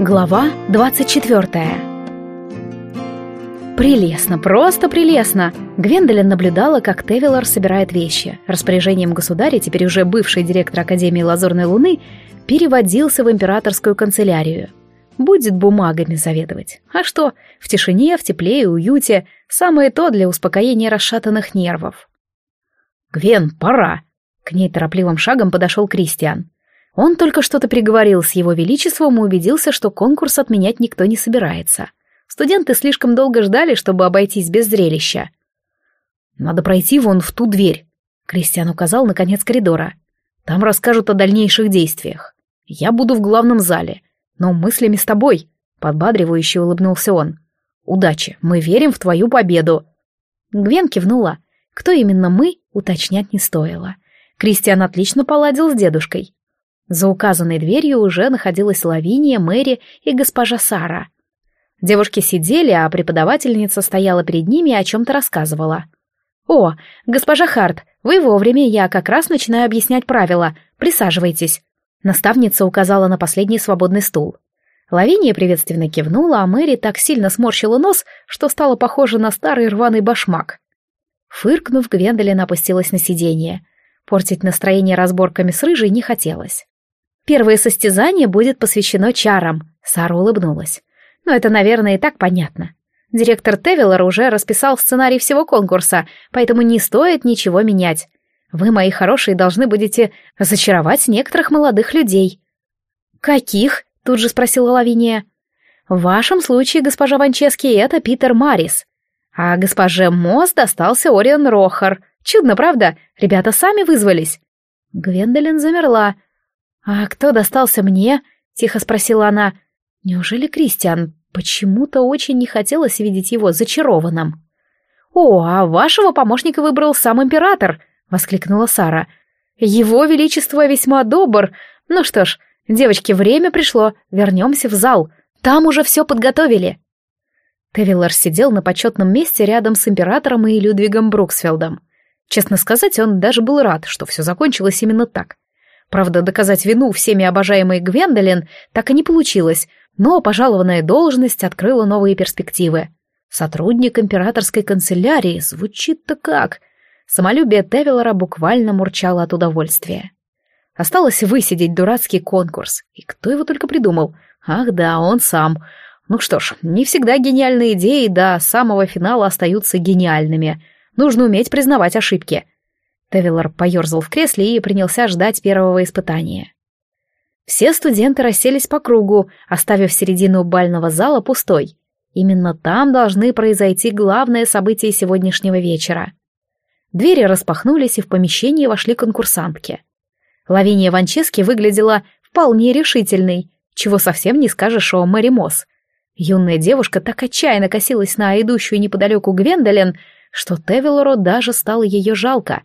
Глава 24 Прелестно, просто прелестно. Гвендолин наблюдала, как Тевилор собирает вещи. Распоряжением государя, теперь уже бывший директор Академии Лазурной Луны, переводился в императорскую канцелярию. Будет бумагами заведовать. А что, в тишине, в тепле и уюте самое то для успокоения расшатанных нервов. «Гвен, пора!» К ней торопливым шагом подошел Кристиан. Он только что-то приговорил с его величеством и убедился, что конкурс отменять никто не собирается. Студенты слишком долго ждали, чтобы обойтись без зрелища. «Надо пройти вон в ту дверь», — Кристиан указал на конец коридора. «Там расскажут о дальнейших действиях. Я буду в главном зале, но мыслями с тобой», — подбадривающе улыбнулся он. «Удачи, мы верим в твою победу». Гвен кивнула. Кто именно мы, уточнять не стоило. Кристиан отлично поладил с дедушкой. За указанной дверью уже находилась Лавиния, Мэри и госпожа Сара. Девушки сидели, а преподавательница стояла перед ними и о чем-то рассказывала. «О, госпожа Харт, вы вовремя, я как раз начинаю объяснять правила. Присаживайтесь». Наставница указала на последний свободный стул. Лавиния приветственно кивнула, а Мэри так сильно сморщила нос, что стала похожа на старый рваный башмак. Фыркнув, Гвендолин опустилась на сиденье. Портить настроение разборками с рыжей не хотелось. Первое состязание будет посвящено чарам, Сара улыбнулась. Но это, наверное, и так понятно. Директор Тевиллер уже расписал сценарий всего конкурса, поэтому не стоит ничего менять. Вы, мои хорошие, должны будете разочаровать некоторых молодых людей. «Каких?» — тут же спросила Лавиния. «В вашем случае, госпожа Ванчески, это Питер Марис. А госпоже Мосс достался Орион Рохар. Чудно, правда? Ребята сами вызвались». Гвендолин замерла. «А кто достался мне?» — тихо спросила она. «Неужели Кристиан? Почему-то очень не хотелось видеть его зачарованным». «О, а вашего помощника выбрал сам император!» — воскликнула Сара. «Его величество весьма добр. Ну что ж, девочки, время пришло. Вернемся в зал. Там уже все подготовили». Тевиллар сидел на почетном месте рядом с императором и Людвигом Бруксфелдом. Честно сказать, он даже был рад, что все закончилось именно так. Правда, доказать вину всеми обожаемой Гвендолин так и не получилось, но пожалованная должность открыла новые перспективы. Сотрудник императорской канцелярии звучит-то как. Самолюбие Тевилора буквально мурчало от удовольствия. Осталось высидеть дурацкий конкурс. И кто его только придумал? Ах да, он сам. Ну что ж, не всегда гениальные идеи до самого финала остаются гениальными. Нужно уметь признавать ошибки. Тевиллар поерзал в кресле и принялся ждать первого испытания. Все студенты расселись по кругу, оставив середину бального зала пустой. Именно там должны произойти главное событие сегодняшнего вечера. Двери распахнулись, и в помещение вошли конкурсантки. Лавиния Ванчески выглядела вполне решительной, чего совсем не скажешь о Мэри Мосс. Юная девушка так отчаянно косилась на идущую неподалеку Гвендолин, что Тевилору даже стало ее жалко.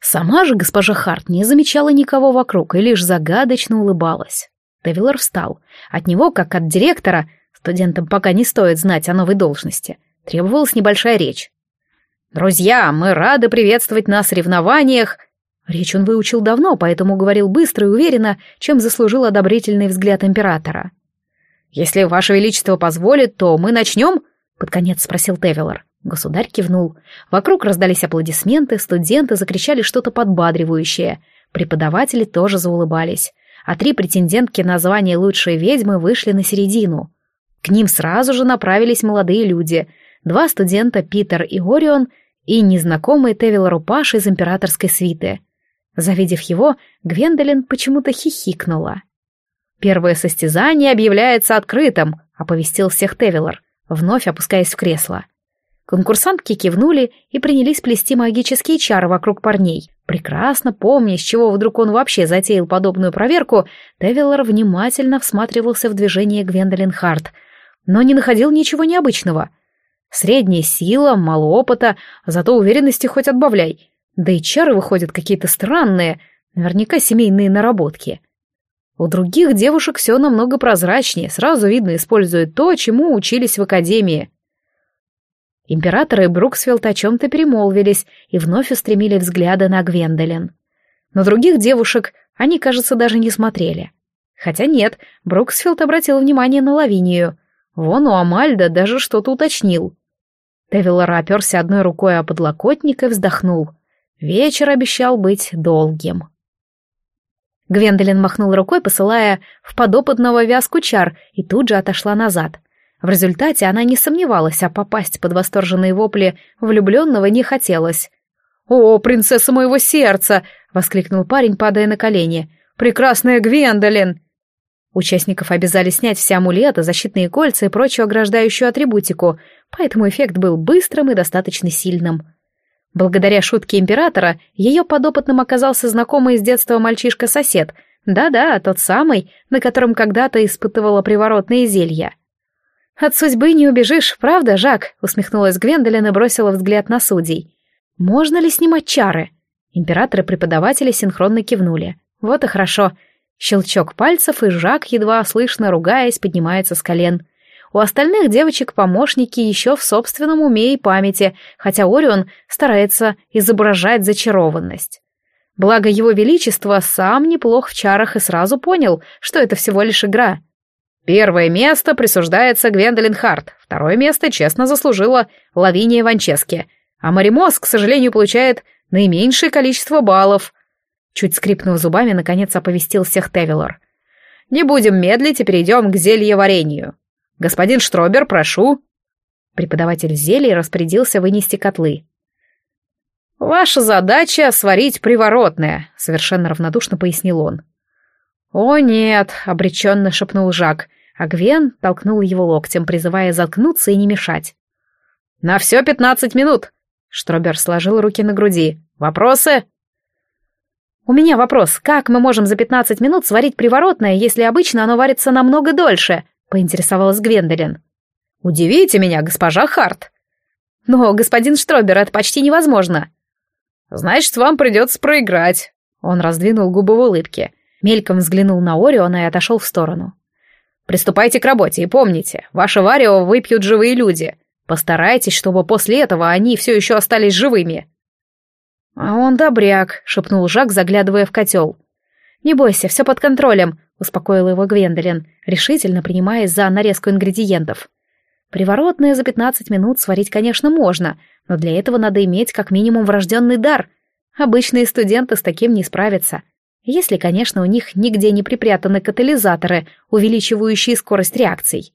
Сама же госпожа Харт не замечала никого вокруг и лишь загадочно улыбалась. Девилор встал. От него, как от директора, студентам пока не стоит знать о новой должности, требовалась небольшая речь. «Друзья, мы рады приветствовать на соревнованиях!» Речь он выучил давно, поэтому говорил быстро и уверенно, чем заслужил одобрительный взгляд императора. «Если Ваше Величество позволит, то мы начнем?» — под конец спросил Тевилор. Государь кивнул. Вокруг раздались аплодисменты, студенты закричали что-то подбадривающее. Преподаватели тоже заулыбались. А три претендентки на звание лучшей ведьмы вышли на середину. К ним сразу же направились молодые люди. Два студента Питер и Орион и незнакомый Тевилору Паш из императорской свиты. Завидев его, Гвендолин почему-то хихикнула. «Первое состязание объявляется открытым», — оповестил всех Тевилор, вновь опускаясь в кресло. Конкурсантки кивнули и принялись плести магические чары вокруг парней. Прекрасно помня, с чего вдруг он вообще затеял подобную проверку, Тевиллер внимательно всматривался в движение Гвендолин Харт, но не находил ничего необычного. Средняя сила, мало опыта, зато уверенности хоть отбавляй. Да и чары выходят какие-то странные, наверняка семейные наработки. У других девушек все намного прозрачнее, сразу видно используют то, чему учились в академии. Император и Бруксфилд о чем-то перемолвились и вновь устремили взгляды на Гвендолин. На других девушек они, кажется, даже не смотрели. Хотя нет, Бруксфилд обратил внимание на Лавинию. Вон у Амальда даже что-то уточнил. Тевиллер оперся одной рукой о подлокотник и вздохнул. Вечер обещал быть долгим. Гвендолин махнул рукой, посылая в подопытного вязку чар, и тут же отошла назад. В результате она не сомневалась, а попасть под восторженные вопли влюбленного не хотелось. «О, принцесса моего сердца!» — воскликнул парень, падая на колени. «Прекрасная Гвендолин!» Участников обязали снять все амулеты, защитные кольца и прочую ограждающую атрибутику, поэтому эффект был быстрым и достаточно сильным. Благодаря шутке императора, ее подопытным оказался знакомый с детства мальчишка-сосед. Да-да, тот самый, на котором когда-то испытывала приворотные зелья. «От судьбы не убежишь, правда, Жак?» — усмехнулась Гвендолин и бросила взгляд на судей. «Можно ли снимать чары?» Император и преподаватели синхронно кивнули. «Вот и хорошо. Щелчок пальцев, и Жак, едва слышно ругаясь, поднимается с колен. У остальных девочек помощники еще в собственном уме и памяти, хотя Орион старается изображать зачарованность. Благо его величество сам неплох в чарах и сразу понял, что это всего лишь игра. Первое место присуждается Гвендолин Харт, второе место честно заслужила Лавиния Ванчески, а Маримос, к сожалению, получает наименьшее количество баллов — Чуть скрипнув зубами, наконец оповестил всех Тевилор. «Не будем медлить и перейдем к зельеварению. Господин Штробер, прошу». Преподаватель зелий распорядился вынести котлы. «Ваша задача — сварить приворотное», — совершенно равнодушно пояснил он. «О нет», — обреченно шепнул Жак, а Гвен толкнул его локтем, призывая заткнуться и не мешать. «На все пятнадцать минут», — Штробер сложил руки на груди. «Вопросы?» «У меня вопрос, как мы можем за пятнадцать минут сварить приворотное, если обычно оно варится намного дольше?» — поинтересовалась Гвендолин. «Удивите меня, госпожа Харт!» «Но, господин Штробер, это почти невозможно!» «Значит, вам придется проиграть!» Он раздвинул губы в улыбке, мельком взглянул на Ориона и отошел в сторону. «Приступайте к работе и помните, ваше варево выпьют живые люди. Постарайтесь, чтобы после этого они все еще остались живыми!» «А он добряк», — шепнул Жак, заглядывая в котел. «Не бойся, все под контролем», — успокоила его Гвендолин, решительно принимаясь за нарезку ингредиентов. «Приворотное за пятнадцать минут сварить, конечно, можно, но для этого надо иметь как минимум врожденный дар. Обычные студенты с таким не справятся. Если, конечно, у них нигде не припрятаны катализаторы, увеличивающие скорость реакций».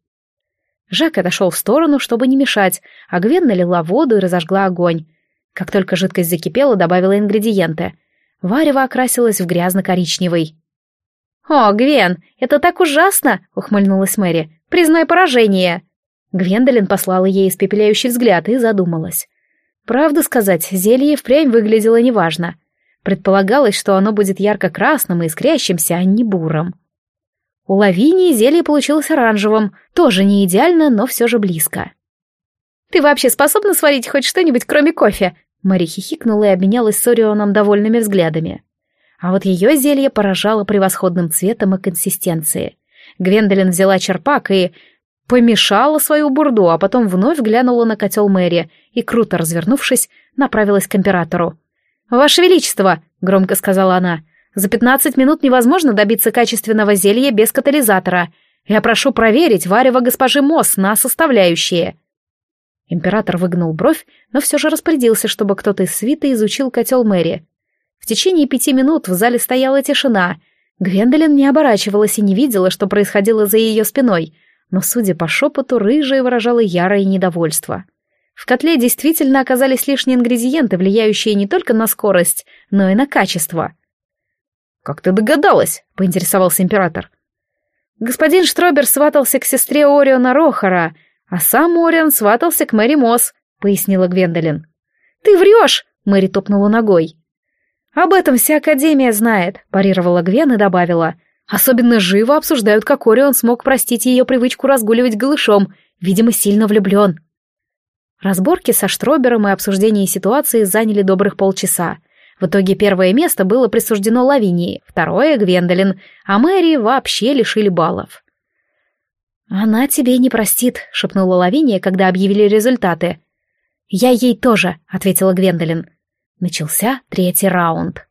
Жак отошел в сторону, чтобы не мешать, а Гвен налила воду и разожгла огонь. Как только жидкость закипела, добавила ингредиенты. Варево окрасилось в грязно-коричневый. «О, Гвен, это так ужасно!» — ухмыльнулась Мэри. «Признай поражение!» Гвендолин послала ей испепеляющий взгляд и задумалась. Правду сказать, зелье впрямь выглядело неважно. Предполагалось, что оно будет ярко-красным и искрящимся, а не бурым. У Лавинии зелье получилось оранжевым, тоже не идеально, но все же близко. «Ты вообще способна сварить хоть что-нибудь, кроме кофе?» Мэри хихикнула и обменялась с Орионом довольными взглядами. А вот ее зелье поражало превосходным цветом и консистенцией. Гвендолин взяла черпак и помешала свою бурду, а потом вновь глянула на котел Мэри и, круто развернувшись, направилась к императору. «Ваше Величество!» — громко сказала она. «За пятнадцать минут невозможно добиться качественного зелья без катализатора. Я прошу проверить варево госпожи Мосс на составляющие». Император выгнул бровь, но все же распорядился, чтобы кто-то из свита изучил котел Мэри. В течение пяти минут в зале стояла тишина. Гвендолин не оборачивалась и не видела, что происходило за ее спиной, но, судя по шепоту, рыжая выражала ярое недовольство. В котле действительно оказались лишние ингредиенты, влияющие не только на скорость, но и на качество. «Как ты догадалась?» — поинтересовался император. Господин Штробер сватался к сестре Ориона Рохара, а сам Ориан сватался к Мэри Мосс», — пояснила Гвендолин. «Ты врешь!» — Мэри топнула ногой. «Об этом вся Академия знает», — парировала Гвен и добавила. «Особенно живо обсуждают, как Орион смог простить ее привычку разгуливать голышом, видимо, сильно влюблен». Разборки со Штробером и обсуждение ситуации заняли добрых полчаса. В итоге первое место было присуждено Лавинии, второе — Гвендолин, а Мэри вообще лишили баллов. «Она тебе не простит», — шепнула Лавиния, когда объявили результаты. «Я ей тоже», — ответила Гвендолин. Начался третий раунд.